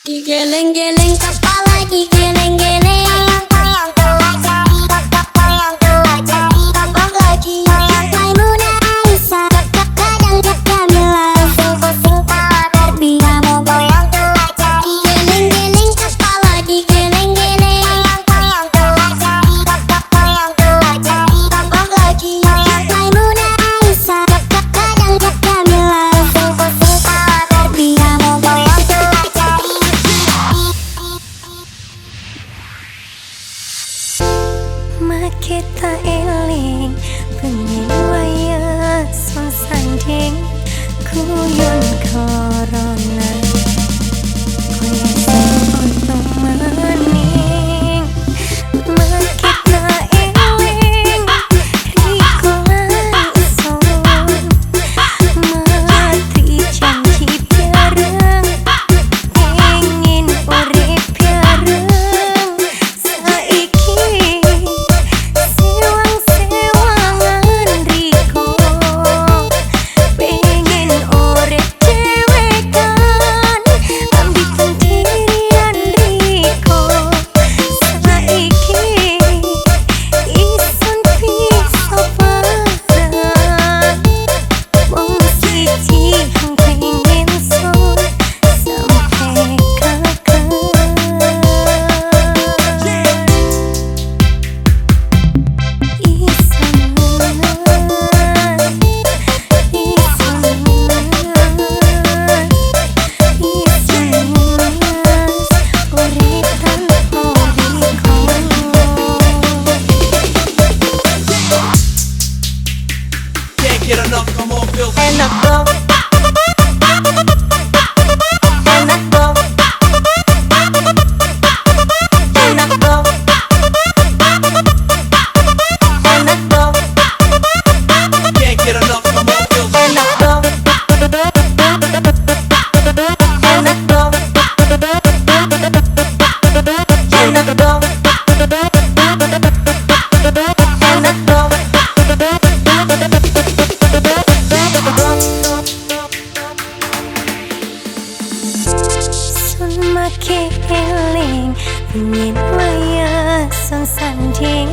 Digeleng-geleng kepala digeleng-geleng kita kuyon corona keling nhìn hoa xuân sàn thiên